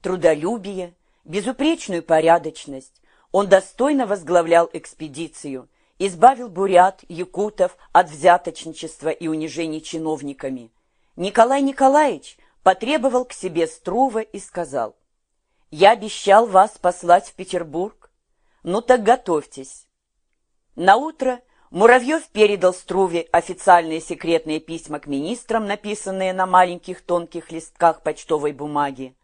трудолюбие, безупречную порядочность. Он достойно возглавлял экспедицию, избавил бурят, якутов от взяточничества и унижений чиновниками. Николай Николаевич потребовал к себе Струва и сказал, «Я обещал вас послать в Петербург. Ну так готовьтесь». Наутро Муравьев передал Струве официальные секретные письма к министрам, написанные на маленьких тонких листках почтовой бумаги.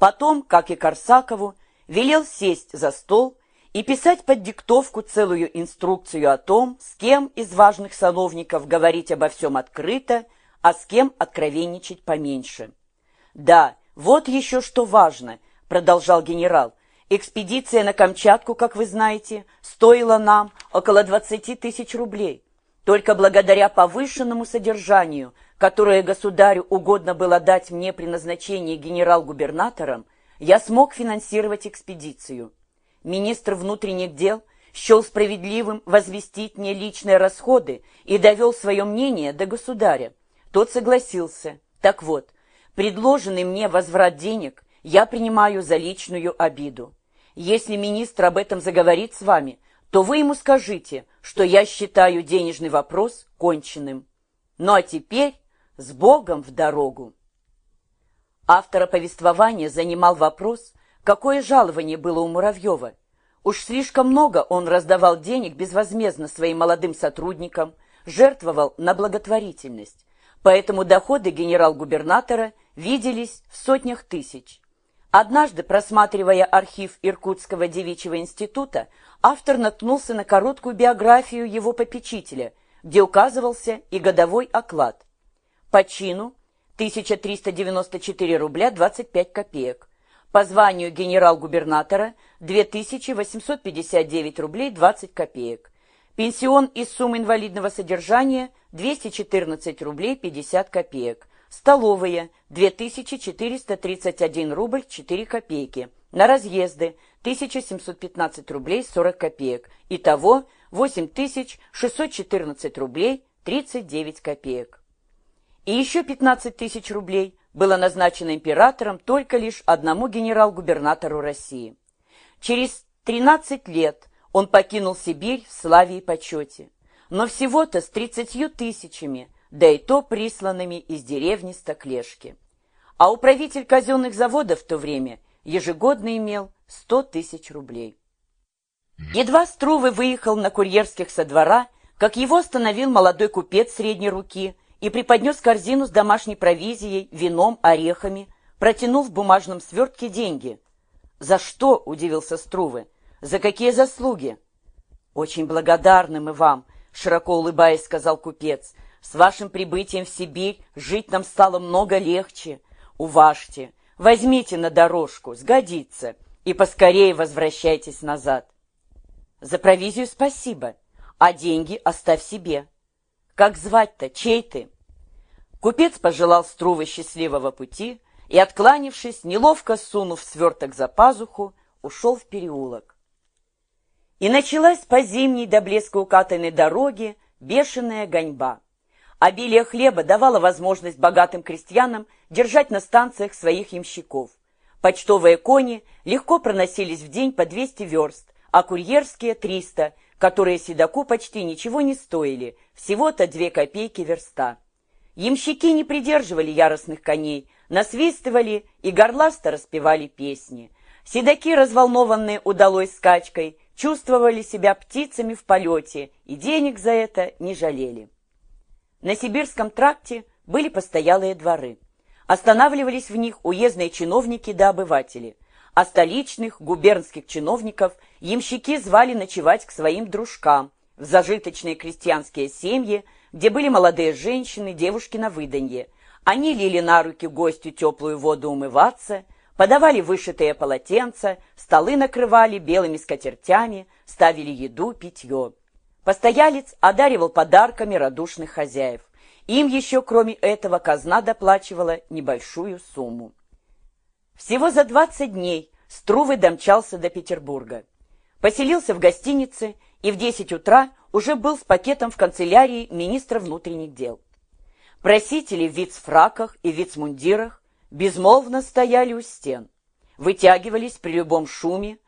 Потом, как и Корсакову, велел сесть за стол и писать под диктовку целую инструкцию о том, с кем из важных сановников говорить обо всем открыто, а с кем откровенничать поменьше. «Да, вот еще что важно», — продолжал генерал. «Экспедиция на Камчатку, как вы знаете, стоила нам около 20 тысяч рублей. Только благодаря повышенному содержанию — которое государю угодно было дать мне при назначении генерал-губернатором, я смог финансировать экспедицию. Министр внутренних дел счел справедливым возвестить мне личные расходы и довел свое мнение до государя. Тот согласился. Так вот, предложенный мне возврат денег я принимаю за личную обиду. Если министр об этом заговорит с вами, то вы ему скажите, что я считаю денежный вопрос конченным. Ну а теперь с Богом в дорогу! Автора повествования занимал вопрос, какое жалование было у Муравьева. Уж слишком много он раздавал денег безвозмездно своим молодым сотрудникам, жертвовал на благотворительность. Поэтому доходы генерал-губернатора виделись в сотнях тысяч. Однажды, просматривая архив Иркутского девичьего института, автор наткнулся на короткую биографию его попечителя, где указывался и годовой оклад – по чину 1394 рубля 25 копеек. По званию генерал-губернатора 2859 рублей 20 копеек. Пенсион из сумм инвалидного содержания 214 рублей 50 копеек. Столовые 2431 рубль 4 копейки. На разъезды 1715 рублей 40 копеек. Итого 8614 рублей 39 копеек и еще 15 тысяч рублей было назначено императором только лишь одному генерал-губернатору России. Через 13 лет он покинул Сибирь в славе и почете, но всего-то с 30 тысячами, да и то присланными из деревни Стоклешки. А управитель казенных заводов в то время ежегодно имел 100 тысяч рублей. Едва Струвы выехал на курьерских со двора, как его остановил молодой купец средней руки – и преподнес корзину с домашней провизией, вином, орехами, протянув в бумажном свертке деньги. «За что?» — удивился Струвы. «За какие заслуги?» «Очень благодарны мы вам», — широко улыбаясь, сказал купец. «С вашим прибытием в Сибирь жить нам стало много легче. Уважьте, возьмите на дорожку, сгодится, и поскорее возвращайтесь назад». «За провизию спасибо, а деньги оставь себе». Как звать-то? Чей ты? Купец пожелал Струве счастливого пути и, откланившись, неловко сунув сверток за пазуху, ушел в переулок. И началась по зимней до блеска укатанной дороге бешеная гоньба. Обилие хлеба давало возможность богатым крестьянам держать на станциях своих ямщиков. Почтовые кони легко проносились в день по 200 верст, а курьерские – 300, которые седаку почти ничего не стоили, всего-то две копейки верста. Ямщики не придерживали яростных коней, насвистывали и горласто распевали песни. Седаки, разволнованные удалой скачкой, чувствовали себя птицами в полете и денег за это не жалели. На Сибирском тракте были постоялые дворы. Останавливались в них уездные чиновники да обыватели – а столичных губернских чиновников ямщики звали ночевать к своим дружкам в зажиточные крестьянские семьи, где были молодые женщины, девушки на выданье. Они лили на руки гостю теплую воду умываться, подавали вышитые полотенца, столы накрывали белыми скатертями, ставили еду, питье. Постоялец одаривал подарками радушных хозяев. Им еще, кроме этого, казна доплачивала небольшую сумму. Всего за 20 дней Струвы домчался до Петербурга. Поселился в гостинице и в 10 утра уже был с пакетом в канцелярии министра внутренних дел. Просители в вицфраках и вицмундирах безмолвно стояли у стен. вытягивались при любом шуме,